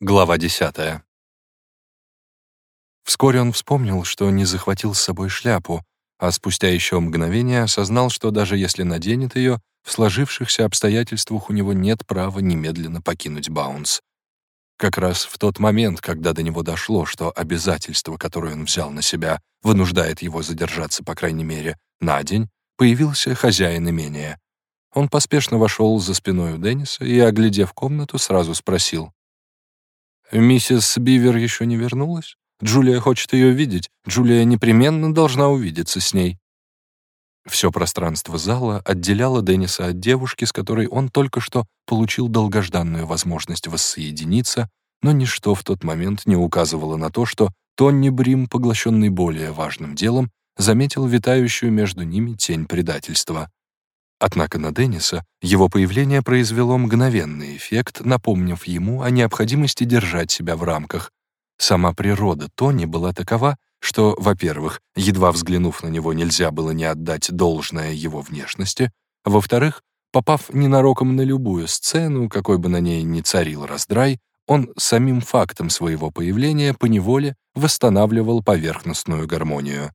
Глава 10. Вскоре он вспомнил, что не захватил с собой шляпу, а спустя еще мгновение осознал, что даже если наденет ее, в сложившихся обстоятельствах у него нет права немедленно покинуть Баунс. Как раз в тот момент, когда до него дошло, что обязательство, которое он взял на себя, вынуждает его задержаться, по крайней мере, на день, появился хозяин имения. Он поспешно вошел за спиной у Денниса и, оглядев комнату, сразу спросил. Миссис Бивер еще не вернулась? Джулия хочет ее видеть. Джулия непременно должна увидеться с ней. Все пространство зала отделяло Денниса от девушки, с которой он только что получил долгожданную возможность воссоединиться, но ничто в тот момент не указывало на то, что Тонни Брим, поглощенный более важным делом, заметил витающую между ними тень предательства. Однако на Денниса его появление произвело мгновенный эффект, напомнив ему о необходимости держать себя в рамках. Сама природа Тони была такова, что, во-первых, едва взглянув на него, нельзя было не отдать должное его внешности, во-вторых, попав ненароком на любую сцену, какой бы на ней ни царил раздрай, он самим фактом своего появления поневоле восстанавливал поверхностную гармонию.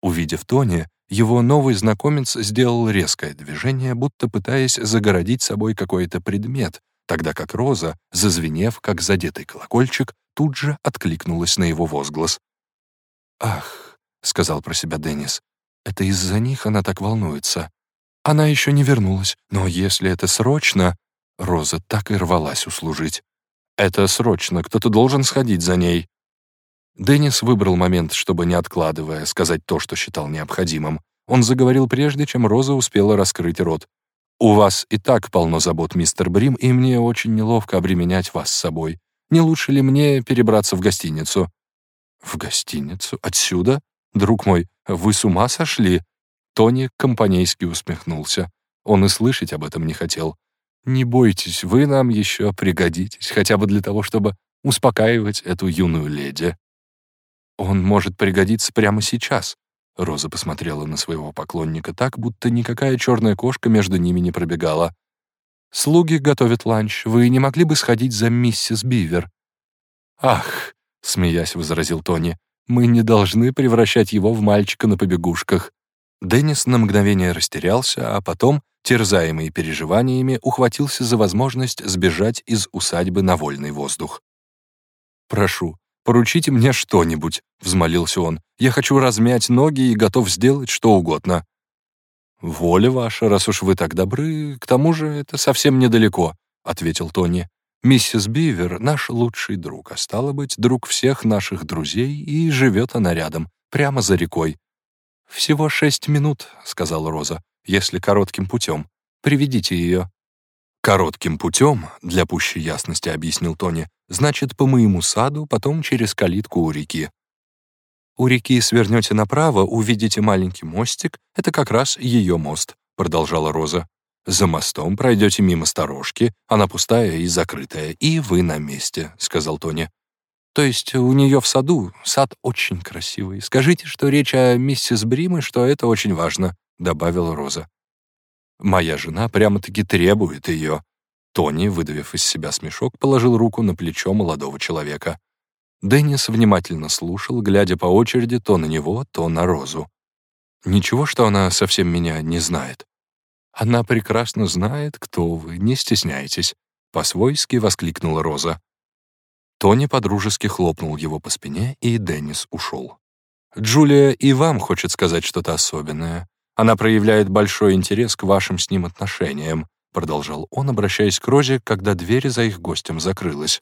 Увидев Тони, его новый знакомец сделал резкое движение, будто пытаясь загородить собой какой-то предмет, тогда как Роза, зазвенев, как задетый колокольчик, тут же откликнулась на его возглас. «Ах», — сказал про себя Деннис, — «это из-за них она так волнуется. Она еще не вернулась, но если это срочно...» Роза так и рвалась услужить. «Это срочно, кто-то должен сходить за ней». Деннис выбрал момент, чтобы, не откладывая, сказать то, что считал необходимым. Он заговорил прежде, чем Роза успела раскрыть рот. «У вас и так полно забот, мистер Брим, и мне очень неловко обременять вас с собой. Не лучше ли мне перебраться в гостиницу?» «В гостиницу? Отсюда? Друг мой, вы с ума сошли?» Тони компанейски усмехнулся. Он и слышать об этом не хотел. «Не бойтесь, вы нам еще пригодитесь, хотя бы для того, чтобы успокаивать эту юную леди». Он может пригодиться прямо сейчас. Роза посмотрела на своего поклонника так, будто никакая черная кошка между ними не пробегала. «Слуги готовят ланч. Вы не могли бы сходить за миссис Бивер?» «Ах!» — смеясь возразил Тони. «Мы не должны превращать его в мальчика на побегушках». Деннис на мгновение растерялся, а потом, терзаемый переживаниями, ухватился за возможность сбежать из усадьбы на вольный воздух. «Прошу, «Поручите мне что-нибудь», — взмолился он. «Я хочу размять ноги и готов сделать что угодно». «Воля ваша, раз уж вы так добры, к тому же это совсем недалеко», — ответил Тони. «Миссис Бивер — наш лучший друг, а стало быть, друг всех наших друзей, и живет она рядом, прямо за рекой». «Всего шесть минут», — сказала Роза, — «если коротким путем. Приведите ее». «Коротким путем», — для пущей ясности объяснил Тони, «значит, по моему саду, потом через калитку у реки». «У реки свернете направо, увидите маленький мостик, это как раз ее мост», — продолжала Роза. «За мостом пройдете мимо сторожки, она пустая и закрытая, и вы на месте», — сказал Тони. «То есть у нее в саду, сад очень красивый. Скажите, что речь о миссис Бримы, что это очень важно», — добавила Роза. Моя жена прямо-таки требует ее». Тони, выдавив из себя смешок, положил руку на плечо молодого человека. Деннис внимательно слушал, глядя по очереди то на него, то на Розу. «Ничего, что она совсем меня не знает?» «Она прекрасно знает, кто вы, не стесняйтесь», — по-свойски воскликнула Роза. Тони подружески хлопнул его по спине, и Деннис ушел. «Джулия и вам хочет сказать что-то особенное. Она проявляет большой интерес к вашим с ним отношениям», продолжал он, обращаясь к Розе, когда дверь за их гостем закрылась.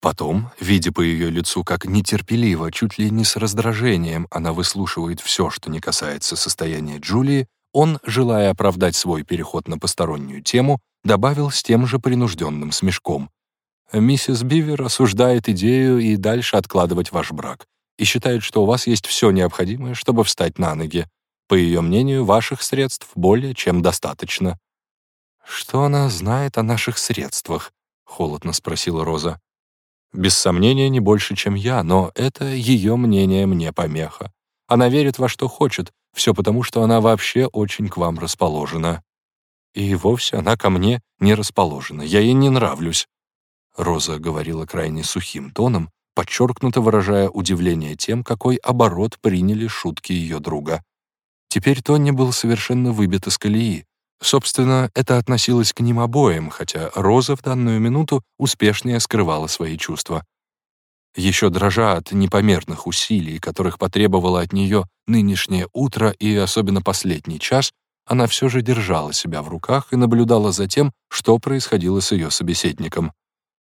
Потом, видя по ее лицу, как нетерпеливо, чуть ли не с раздражением, она выслушивает все, что не касается состояния Джулии, он, желая оправдать свой переход на постороннюю тему, добавил с тем же принужденным смешком. «Миссис Бивер осуждает идею и дальше откладывать ваш брак и считает, что у вас есть все необходимое, чтобы встать на ноги. По ее мнению, ваших средств более чем достаточно». «Что она знает о наших средствах?» — холодно спросила Роза. «Без сомнения, не больше, чем я, но это ее мнение мне помеха. Она верит во что хочет, все потому, что она вообще очень к вам расположена. И вовсе она ко мне не расположена, я ей не нравлюсь. Роза говорила крайне сухим тоном, подчеркнуто выражая удивление тем, какой оборот приняли шутки ее друга. Теперь Тони был совершенно выбит из колеи. Собственно, это относилось к ним обоим, хотя Роза в данную минуту успешнее скрывала свои чувства. Еще дрожа от непомерных усилий, которых потребовало от нее нынешнее утро и особенно последний час, она все же держала себя в руках и наблюдала за тем, что происходило с ее собеседником.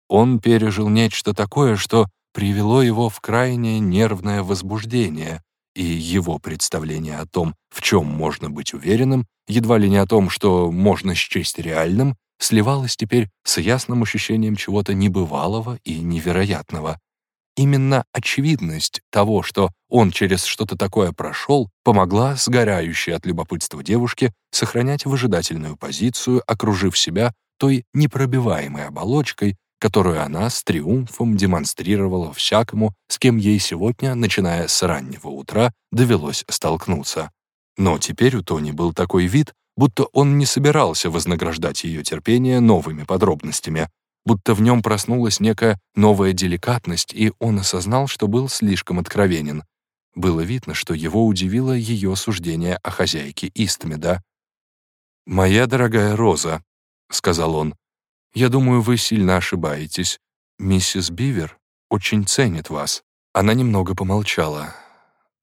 Он пережил нечто такое, что привело его в крайнее нервное возбуждение, и его представление о том, в чем можно быть уверенным, едва ли не о том, что можно счесть реальным, сливалось теперь с ясным ощущением чего-то небывалого и невероятного. Именно очевидность того, что он через что-то такое прошел, помогла сгорающей от любопытства девушке сохранять выжидательную позицию, окружив себя той непробиваемой оболочкой, которую она с триумфом демонстрировала всякому, с кем ей сегодня, начиная с раннего утра, довелось столкнуться. Но теперь у Тони был такой вид, будто он не собирался вознаграждать ее терпение новыми подробностями, будто в нем проснулась некая новая деликатность, и он осознал, что был слишком откровенен. Было видно, что его удивило ее суждение о хозяйке Истмеда. «Моя дорогая Роза», — сказал он, — «я думаю, вы сильно ошибаетесь. Миссис Бивер очень ценит вас». Она немного помолчала.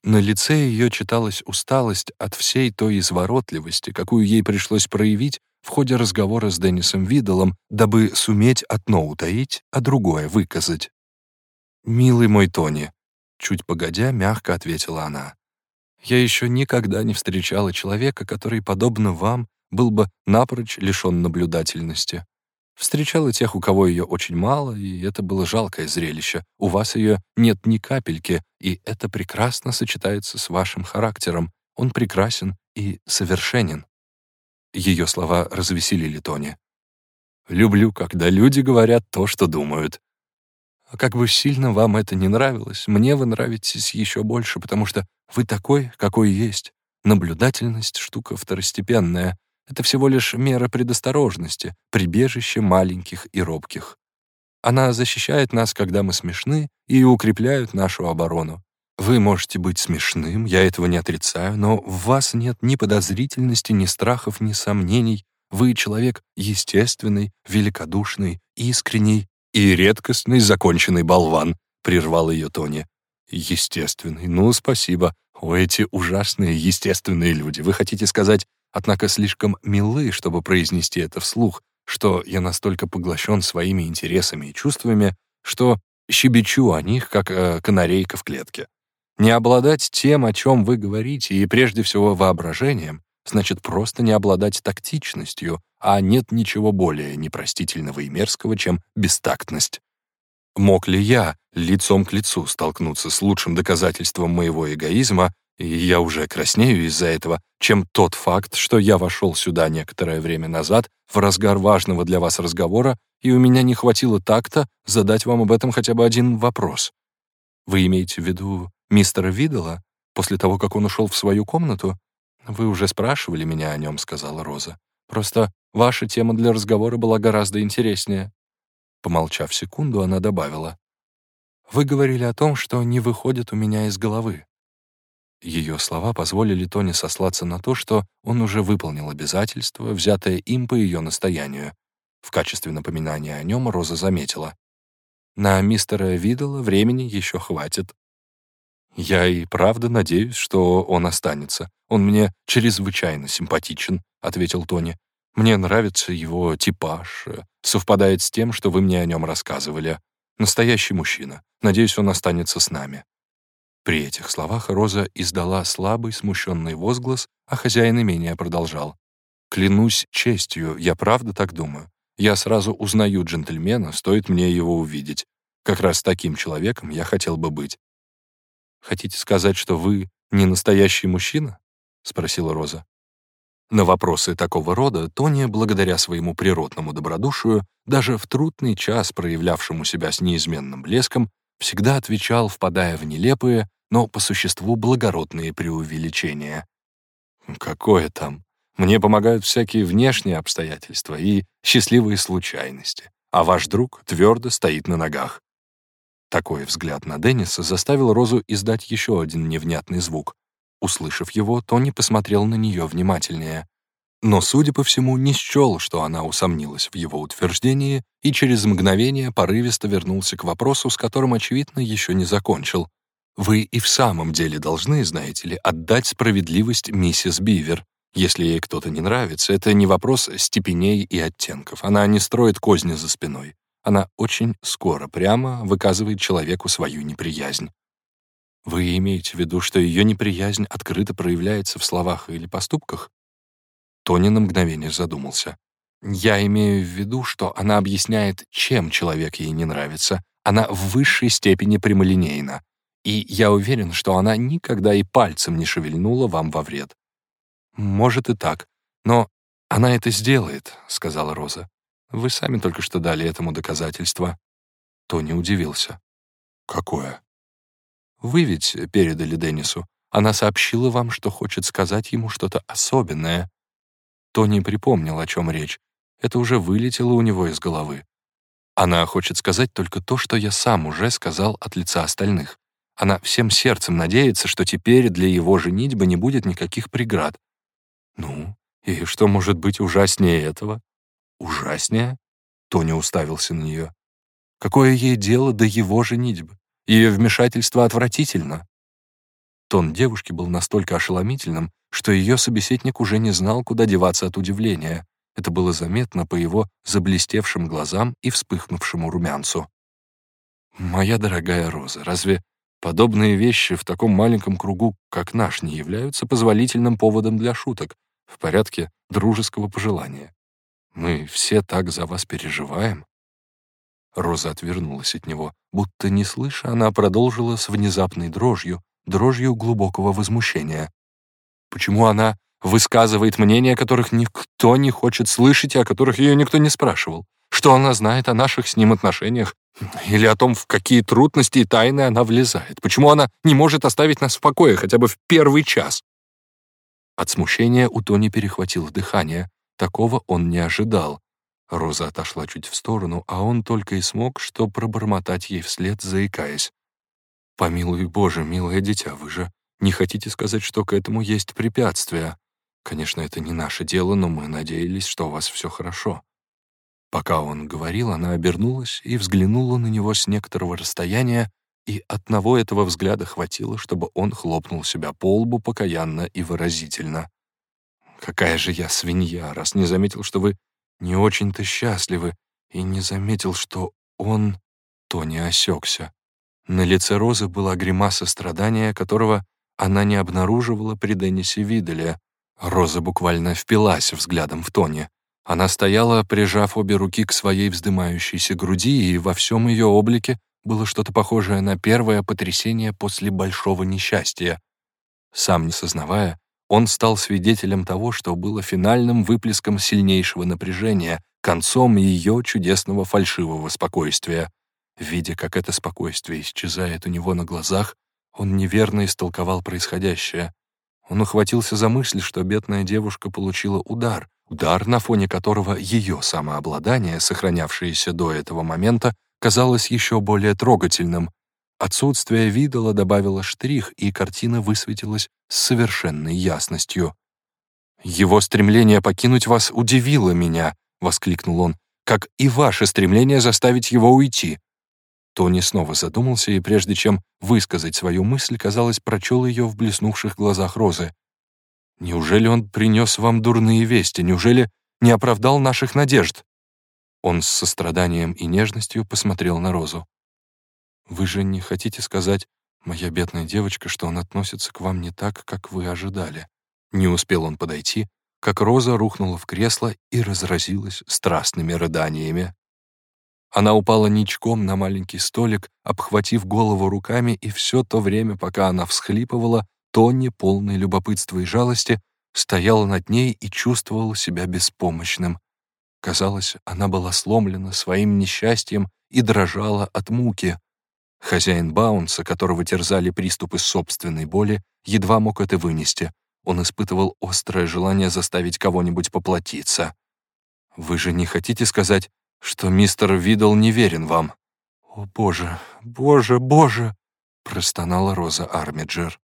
На лице ее читалась усталость от всей той изворотливости, какую ей пришлось проявить в ходе разговора с Деннисом Видалом, дабы суметь одно утаить, а другое выказать. «Милый мой Тони», — чуть погодя, мягко ответила она, «я еще никогда не встречала человека, который, подобно вам, был бы напрочь лишен наблюдательности. Встречала тех, у кого ее очень мало, и это было жалкое зрелище. У вас ее нет ни капельки, и это прекрасно сочетается с вашим характером. Он прекрасен и совершенен. Ее слова развеселили Тони. «Люблю, когда люди говорят то, что думают». А как бы сильно вам это не нравилось, мне вы нравитесь еще больше, потому что вы такой, какой есть. Наблюдательность — штука второстепенная. Это всего лишь мера предосторожности, прибежище маленьких и робких. Она защищает нас, когда мы смешны, и укрепляет нашу оборону. Вы можете быть смешным, я этого не отрицаю, но в вас нет ни подозрительности, ни страхов, ни сомнений. Вы человек естественный, великодушный, искренний и редкостный законченный болван, прервал ее Тони. Естественный, ну, спасибо. О, эти ужасные естественные люди. Вы хотите сказать, однако слишком милы, чтобы произнести это вслух, что я настолько поглощен своими интересами и чувствами, что щебечу о них, как э, канарейка в клетке. Не обладать тем, о чем вы говорите, и прежде всего воображением, значит просто не обладать тактичностью, а нет ничего более непростительного и мерзкого, чем бестактность. Мог ли я лицом к лицу столкнуться с лучшим доказательством моего эгоизма, я уже краснею из-за этого, чем тот факт, что я вошел сюда некоторое время назад в разгар важного для вас разговора, и у меня не хватило такта задать вам об этом хотя бы один вопрос. Вы имеете в виду мистера Видела, после того, как он ушел в свою комнату? Вы уже спрашивали меня о нем, сказала Роза. Просто ваша тема для разговора была гораздо интереснее. Помолчав секунду, она добавила. Вы говорили о том, что не выходит у меня из головы. Ее слова позволили Тони сослаться на то, что он уже выполнил обязательство, взятое им по ее настоянию. В качестве напоминания о нем Роза заметила. На мистера Видала времени еще хватит. «Я и правда надеюсь, что он останется. Он мне чрезвычайно симпатичен», — ответил Тони. «Мне нравится его типаж, совпадает с тем, что вы мне о нем рассказывали. Настоящий мужчина. Надеюсь, он останется с нами». При этих словах Роза издала слабый, смущенный возглас, а хозяин имения продолжал. «Клянусь честью, я правда так думаю. Я сразу узнаю джентльмена, стоит мне его увидеть. Как раз таким человеком я хотел бы быть. «Хотите сказать, что вы не настоящий мужчина?» — спросила Роза. На вопросы такого рода Тони, благодаря своему природному добродушию, даже в трудный час, проявлявшему себя с неизменным блеском, всегда отвечал, впадая в нелепые, но по существу благородные преувеличения. «Какое там? Мне помогают всякие внешние обстоятельства и счастливые случайности. а ваш друг твердо стоит на ногах». Такой взгляд на Денниса заставил Розу издать еще один невнятный звук. Услышав его, Тони посмотрел на нее внимательнее. Но, судя по всему, не счел, что она усомнилась в его утверждении, и через мгновение порывисто вернулся к вопросу, с которым, очевидно, еще не закончил. «Вы и в самом деле должны, знаете ли, отдать справедливость миссис Бивер. Если ей кто-то не нравится, это не вопрос степеней и оттенков. Она не строит козни за спиной. Она очень скоро прямо выказывает человеку свою неприязнь. Вы имеете в виду, что ее неприязнь открыто проявляется в словах или поступках? Тони на мгновение задумался. Я имею в виду, что она объясняет, чем человек ей не нравится. Она в высшей степени прямолинейна. И я уверен, что она никогда и пальцем не шевельнула вам во вред. «Может и так. Но она это сделает», — сказала Роза. «Вы сами только что дали этому доказательство». Тони удивился. «Какое?» «Вы ведь передали Деннису. Она сообщила вам, что хочет сказать ему что-то особенное». Тони припомнил, о чем речь. Это уже вылетело у него из головы. Она хочет сказать только то, что я сам уже сказал от лица остальных. Она всем сердцем надеется, что теперь для его женитьбы не будет никаких преград, «Ну, и что может быть ужаснее этого?» «Ужаснее?» Тони уставился на нее. «Какое ей дело до его женитьбы? Ее вмешательство отвратительно». Тон девушки был настолько ошеломительным, что ее собеседник уже не знал, куда деваться от удивления. Это было заметно по его заблестевшим глазам и вспыхнувшему румянцу. «Моя дорогая Роза, разве подобные вещи в таком маленьком кругу, как наш, не являются позволительным поводом для шуток? в порядке дружеского пожелания. Мы все так за вас переживаем». Роза отвернулась от него. Будто не слыша, она продолжила с внезапной дрожью, дрожью глубокого возмущения. «Почему она высказывает мнения, которых никто не хочет слышать и о которых ее никто не спрашивал? Что она знает о наших с ним отношениях? Или о том, в какие трудности и тайны она влезает? Почему она не может оставить нас в покое хотя бы в первый час? От смущения у Тони перехватило дыхание. Такого он не ожидал. Роза отошла чуть в сторону, а он только и смог, что пробормотать ей вслед, заикаясь. «Помилуй Боже, милое дитя, вы же не хотите сказать, что к этому есть препятствия? Конечно, это не наше дело, но мы надеялись, что у вас все хорошо». Пока он говорил, она обернулась и взглянула на него с некоторого расстояния, и одного этого взгляда хватило, чтобы он хлопнул себя по лбу покаянно и выразительно. «Какая же я свинья, раз не заметил, что вы не очень-то счастливы, и не заметил, что он...» То не осекся. На лице Розы была гримаса страдания, которого она не обнаруживала при Деннисе Виделе. Роза буквально впилась взглядом в Тони. Она стояла, прижав обе руки к своей вздымающейся груди, и во всем ее облике было что-то похожее на первое потрясение после большого несчастья. Сам не сознавая, он стал свидетелем того, что было финальным выплеском сильнейшего напряжения, концом ее чудесного фальшивого спокойствия. Видя, как это спокойствие исчезает у него на глазах, он неверно истолковал происходящее. Он ухватился за мысль, что бедная девушка получила удар, удар, на фоне которого ее самообладание, сохранявшееся до этого момента, казалось еще более трогательным. Отсутствие видола добавило штрих, и картина высветилась с совершенной ясностью. «Его стремление покинуть вас удивило меня», — воскликнул он, «как и ваше стремление заставить его уйти». Тони снова задумался, и прежде чем высказать свою мысль, казалось, прочел ее в блеснувших глазах Розы. «Неужели он принес вам дурные вести? Неужели не оправдал наших надежд?» Он с состраданием и нежностью посмотрел на Розу. «Вы же не хотите сказать, моя бедная девочка, что он относится к вам не так, как вы ожидали?» Не успел он подойти, как Роза рухнула в кресло и разразилась страстными рыданиями. Она упала ничком на маленький столик, обхватив голову руками, и все то время, пока она всхлипывала, Тони, полный любопытства и жалости, стоял над ней и чувствовал себя беспомощным. Казалось, она была сломлена своим несчастьем и дрожала от муки. Хозяин Баунса, которого терзали приступы собственной боли, едва мог это вынести. Он испытывал острое желание заставить кого-нибудь поплатиться. «Вы же не хотите сказать, что мистер Видл не верен вам». «О, боже, боже, боже!» — простонала Роза Армиджер.